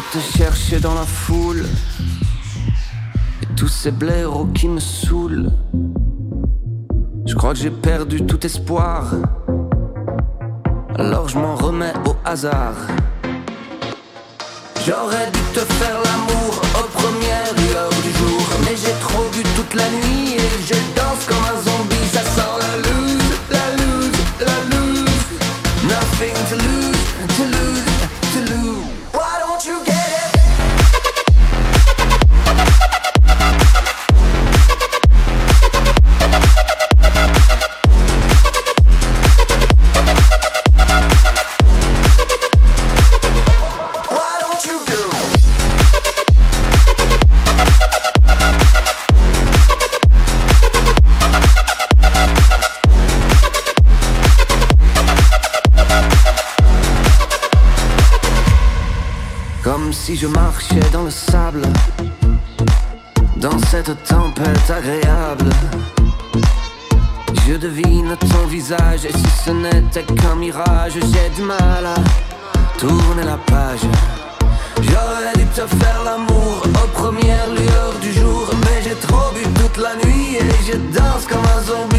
chercher dans la foule. Et tous ces blaireaux qui me saoulent. Je crois que j'ai perdu tout espoir. Alors je m'en remets au hasard. J'aurais dû te faire l'amour aux premières lueurs du jour. Mais j'ai trop bu toute la nuit et je danse comme un zombie. Ça sent la loose, la loose, la loose. Nothing to lose, Comme si je marchais dans le sable, dans cette tempête agréable. Je devine ton visage, et si ce n'était qu'un mirage, j'ai du mal à tourner la page. J'aurais dû te faire l'amour aux premières lueurs du jour, mais j'ai trop bu toute la nuit et je danse comme un zombie.